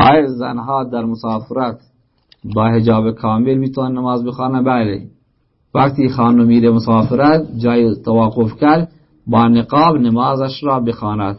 آیا زنها در مسافرت با حجاب کامل می‌تونن نماز بخوانن بله وقتی خانم میره مسافرت جای توقف کرد با نقاب نمازش را بخواند.